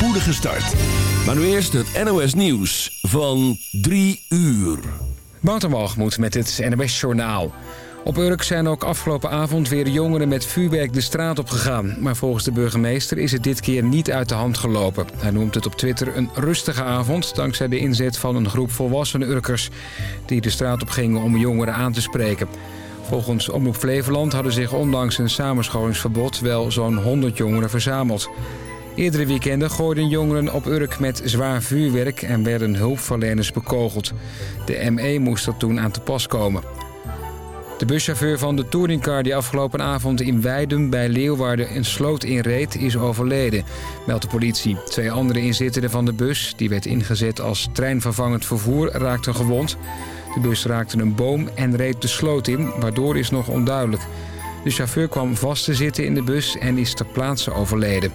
spoedige start. Maar nu eerst het NOS Nieuws van 3 uur. Wouter met het NOS Journaal. Op Urk zijn ook afgelopen avond weer jongeren met vuurwerk de straat op gegaan. Maar volgens de burgemeester is het dit keer niet uit de hand gelopen. Hij noemt het op Twitter een rustige avond... dankzij de inzet van een groep volwassen Urkers... die de straat op gingen om jongeren aan te spreken. Volgens Omroep Flevoland hadden zich ondanks een samenscholingsverbod... wel zo'n 100 jongeren verzameld. Eerdere weekenden gooiden jongeren op Urk met zwaar vuurwerk... en werden hulpverleners bekogeld. De ME moest er toen aan te pas komen. De buschauffeur van de touringcar die afgelopen avond in Weidum bij Leeuwarden een sloot inreed is overleden, meldt de politie. Twee andere inzittenden van de bus, die werd ingezet als treinvervangend vervoer, raakten gewond. De bus raakte een boom en reed de sloot in, waardoor is nog onduidelijk. De chauffeur kwam vast te zitten in de bus en is ter plaatse overleden.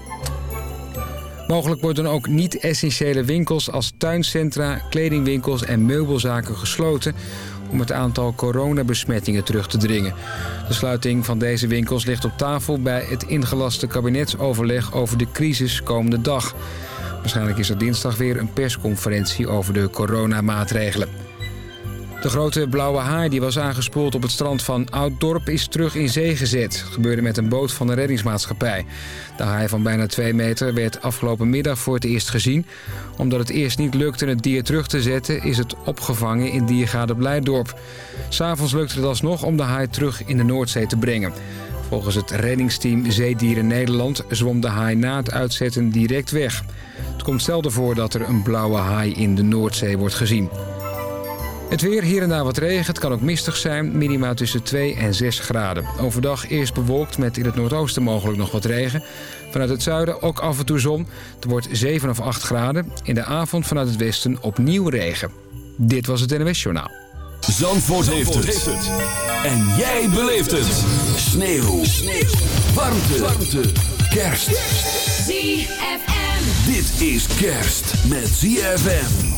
Mogelijk worden ook niet-essentiële winkels als tuincentra, kledingwinkels en meubelzaken gesloten om het aantal coronabesmettingen terug te dringen. De sluiting van deze winkels ligt op tafel bij het ingelaste kabinetsoverleg over de crisis komende dag. Waarschijnlijk is er dinsdag weer een persconferentie over de coronamaatregelen. De grote blauwe haai die was aangespoeld op het strand van Ouddorp is terug in zee gezet. Het gebeurde met een boot van de reddingsmaatschappij. De haai van bijna 2 meter werd afgelopen middag voor het eerst gezien. Omdat het eerst niet lukte het dier terug te zetten... is het opgevangen in Diergade Blijdorp. S'avonds lukte het alsnog om de haai terug in de Noordzee te brengen. Volgens het reddingsteam Zeedieren Nederland zwom de haai na het uitzetten direct weg. Het komt zelden voor dat er een blauwe haai in de Noordzee wordt gezien. Het weer, hier en daar wat regen. Het kan ook mistig zijn. Minima tussen 2 en 6 graden. Overdag eerst bewolkt met in het noordoosten mogelijk nog wat regen. Vanuit het zuiden ook af en toe zon. Het wordt 7 of 8 graden. In de avond vanuit het westen opnieuw regen. Dit was het NWS Journaal. Zandvoort, heeft, het. En jij beleeft het. Sneeuw. Sneeuw. Warmte. Warmte. Kerst. ZFM. Dit is kerst met ZFM.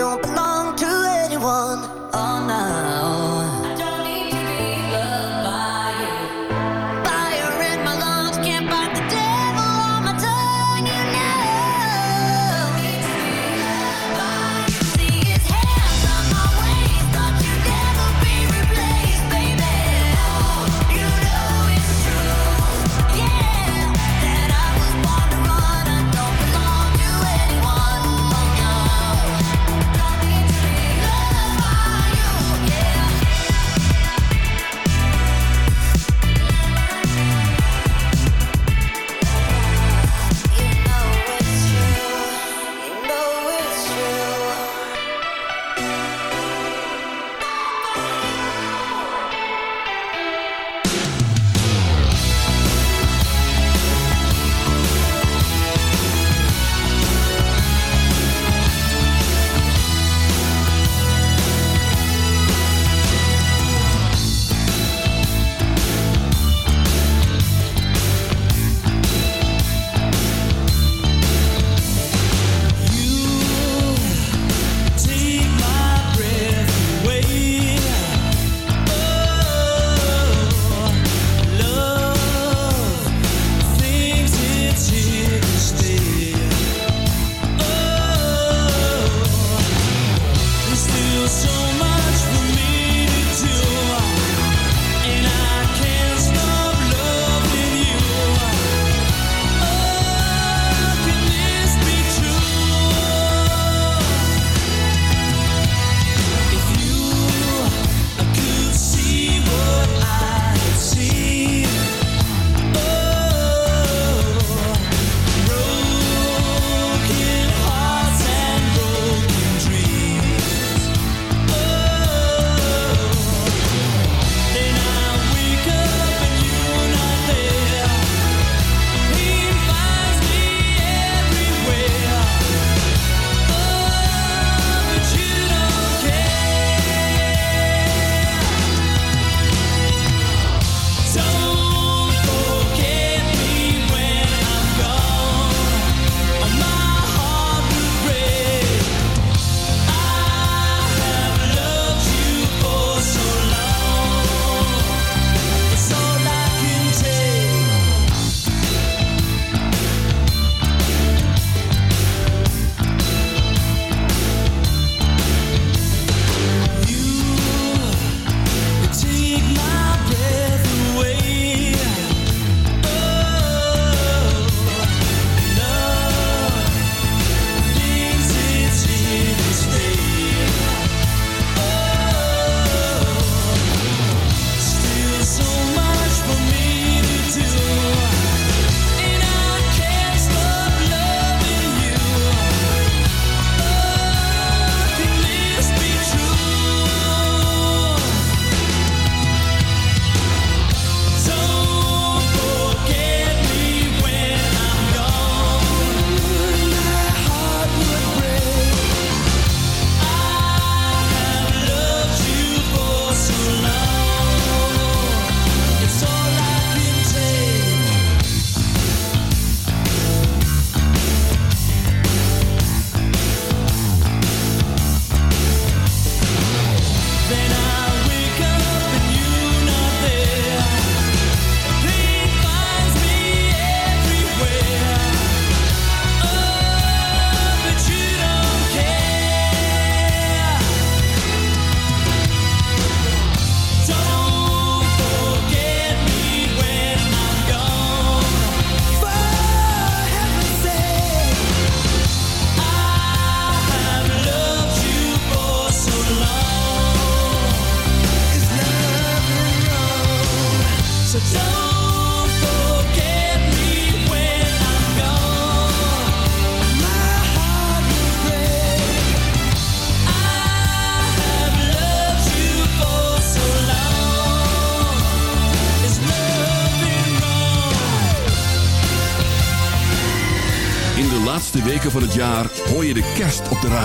don't belong to anyone.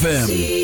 ZFM.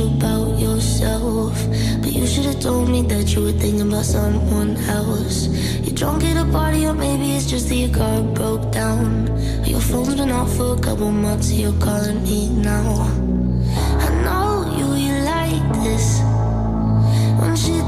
about yourself. But you should have told me that you were thinking about someone else. You're drunk at a party, or maybe it's just that your car broke down. Your phone's been off for a couple months, you're calling me now. I know you, you like this. When she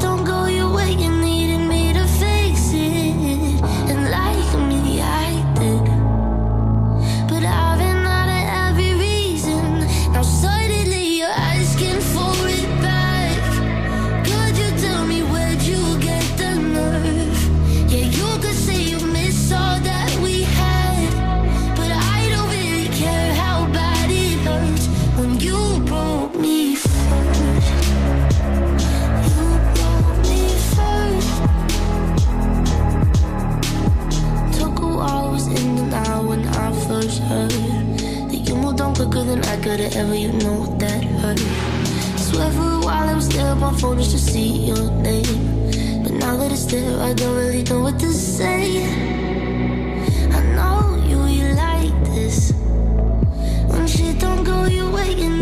could've ever, you know that hurt. Swear for a while I was there on phone just to see your name. But now that it's there, I don't really know what to say. I know you, you like this. When shit don't go your way, you know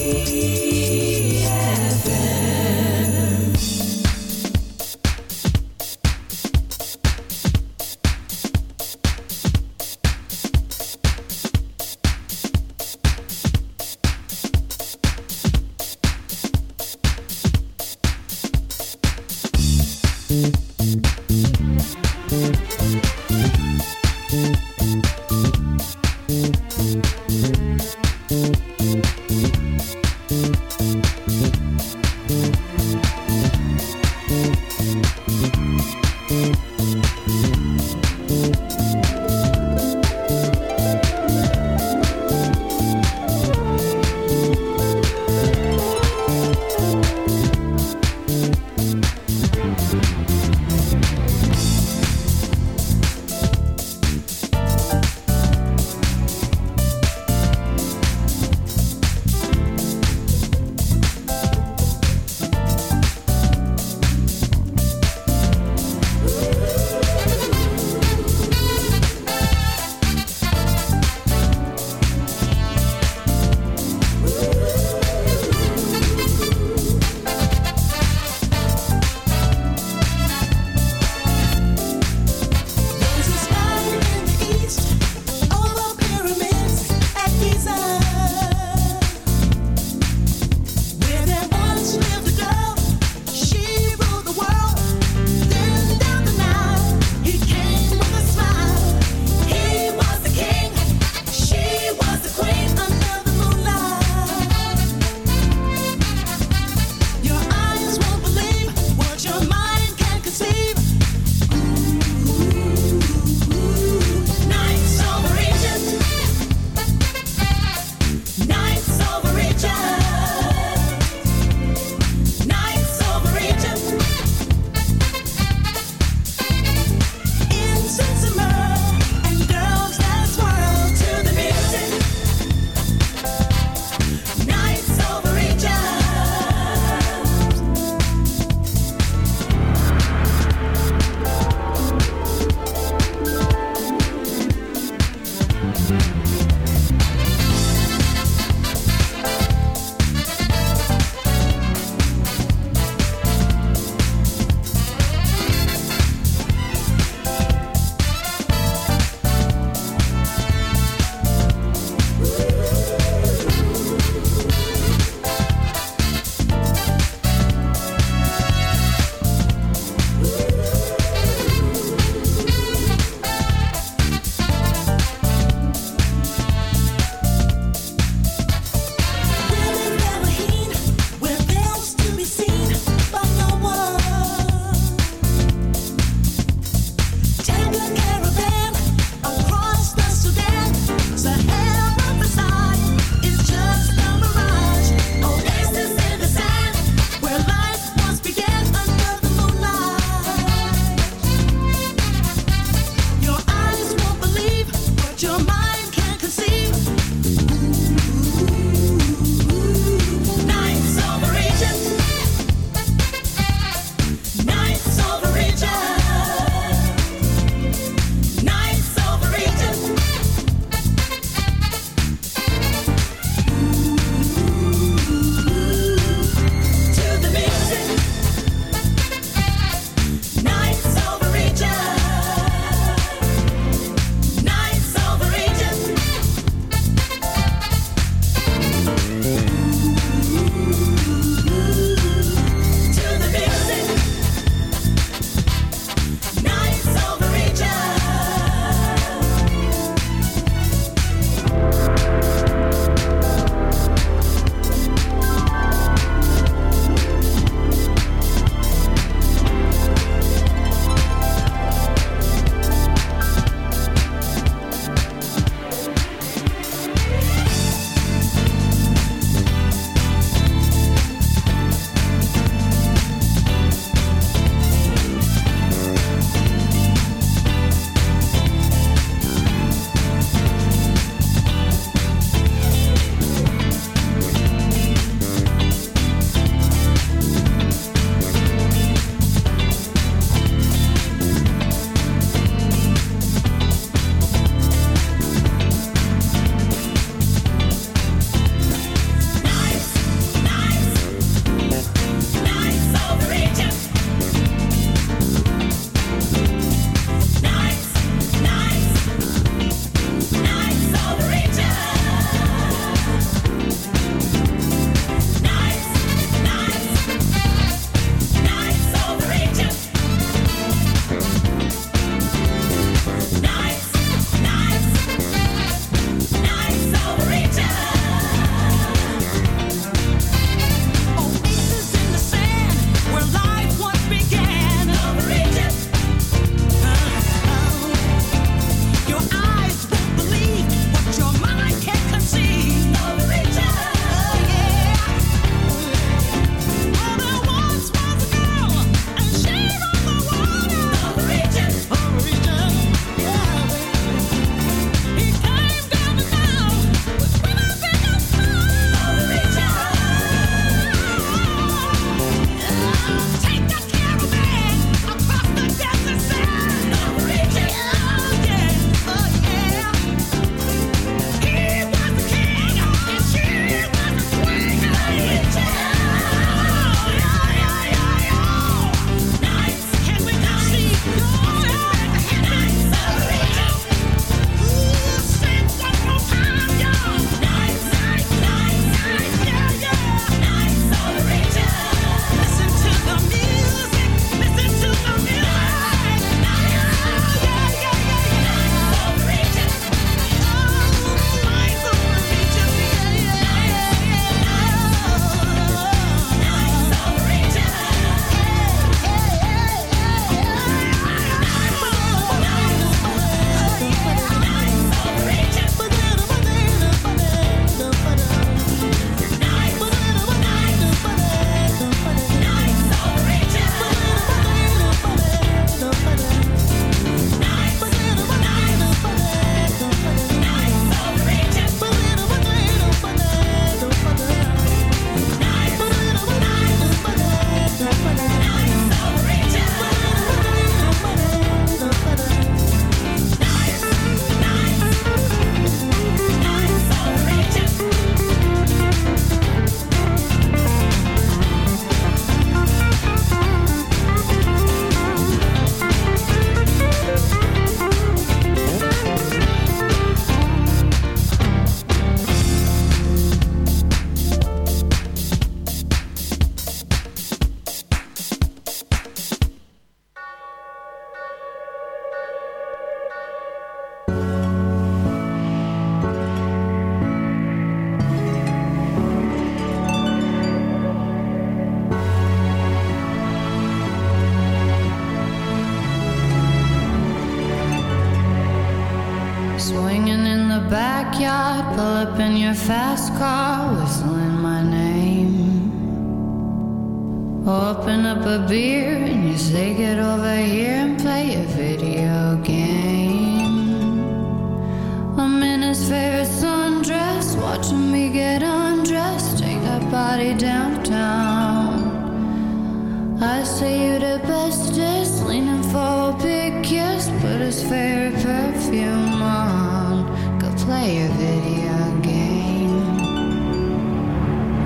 perfume on, go play a video game.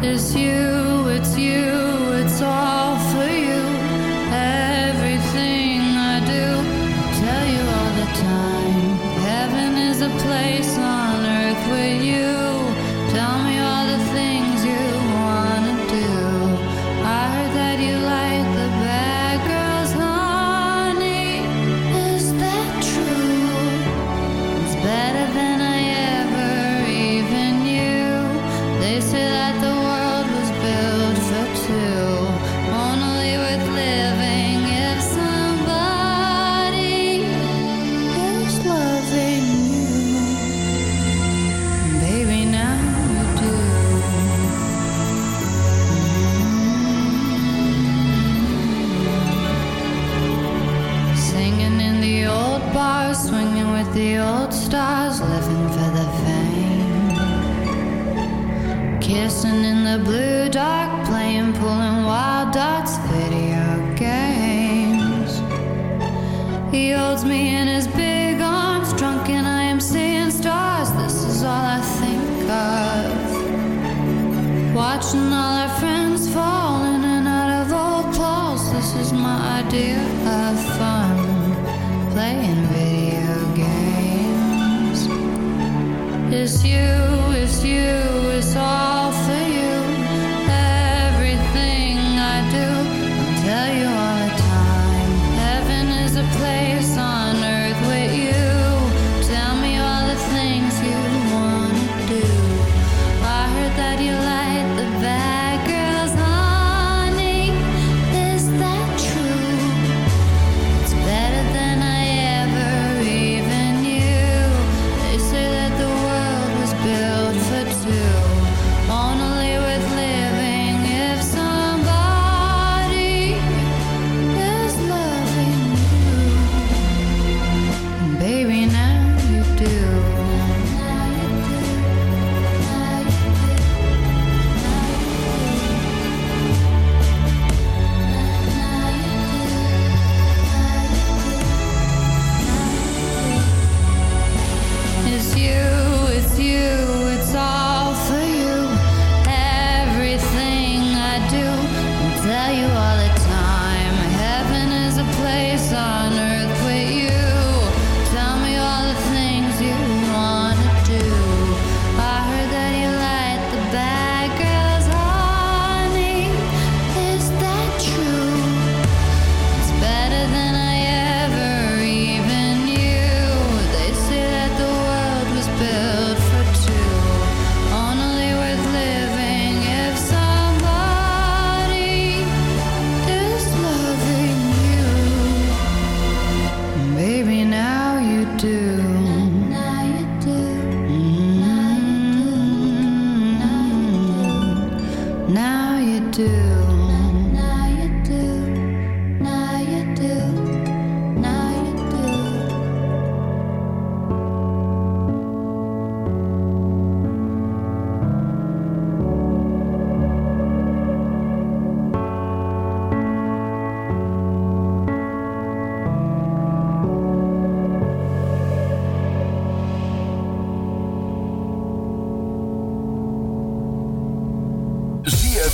It's you, it's you.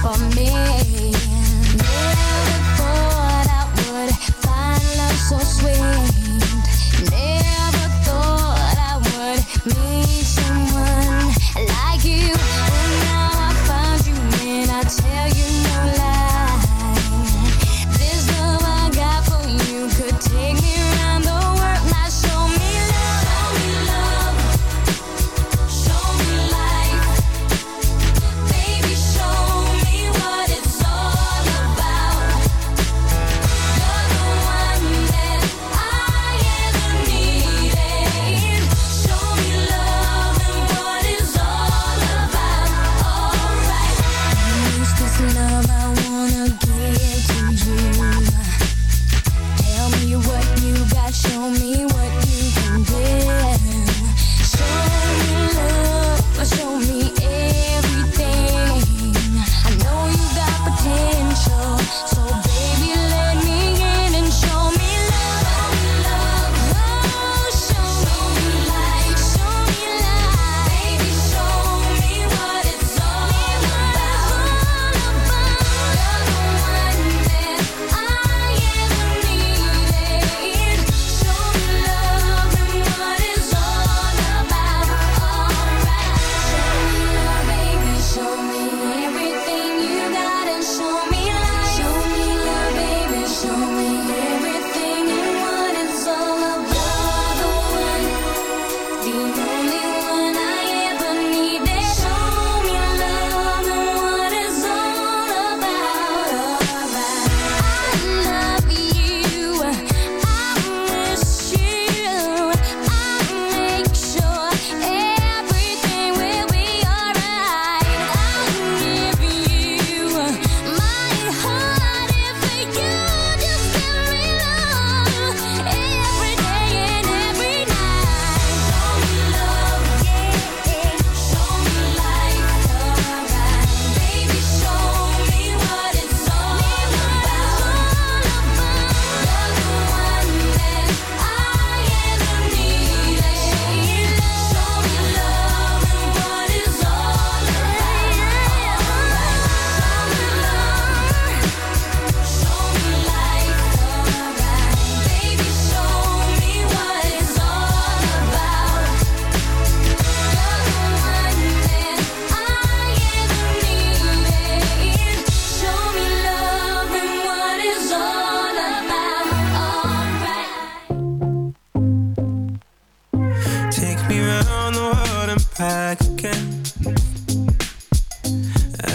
for me.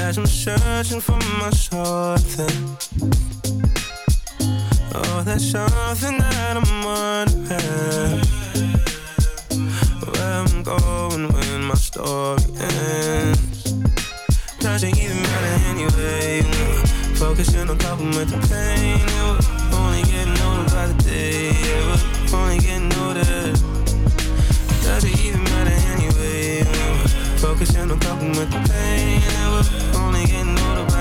as I'm searching for my something. Oh, that's something that I'm wondering where I'm going when my story ends. Doesn't even matter anyway. Focusing on coping with the pain. the pain, never only getting older.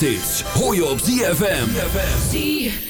Zomerhits hoor je op ZFM. ZFM.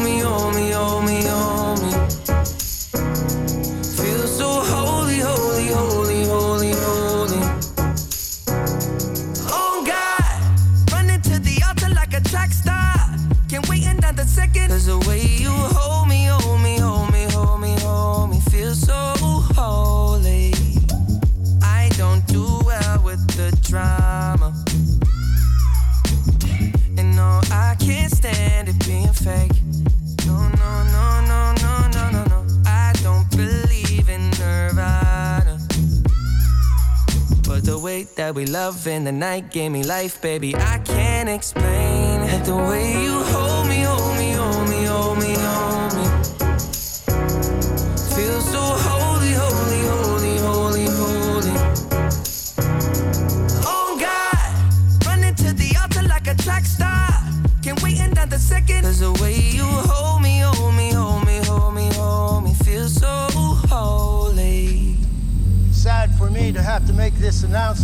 me night gave me life, baby. I can't explain it. The way you hold me, hold me, hold me, hold me, hold me. Feel so holy, holy, holy, holy, holy. Oh God, running to the altar like a track star. Can't wait another second. Cause the way you hold me, hold me, hold me, hold me, hold me. Feel so holy. sad for me to have to make this announcement,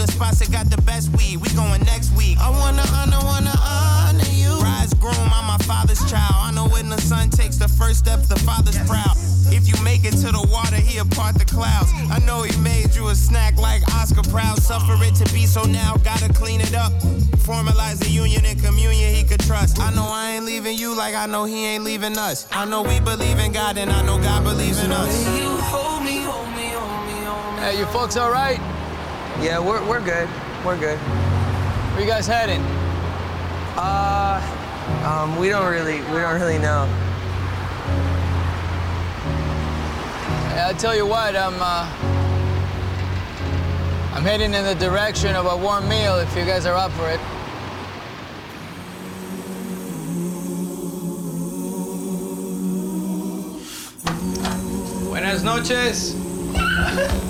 the spots that got the best weed, we going next week. I wanna honor, wanna honor you. Rise groom, I'm my father's child. I know when the son takes the first step, the father's proud. If you make it to the water, he'll part the clouds. I know he made you a snack like Oscar Proud. Suffer it to be so now, gotta clean it up. Formalize the union and communion he could trust. I know I ain't leaving you like I know he ain't leaving us. I know we believe in God and I know God believes in us. You hold me, hold me, hold me, hold me. Hey, you folks all right? Yeah, we're, we're good. We're good. Where you guys heading? Uh, um, we don't really, we don't really know. I'll tell you what, I'm, uh, I'm heading in the direction of a warm meal if you guys are up for it. Buenas noches.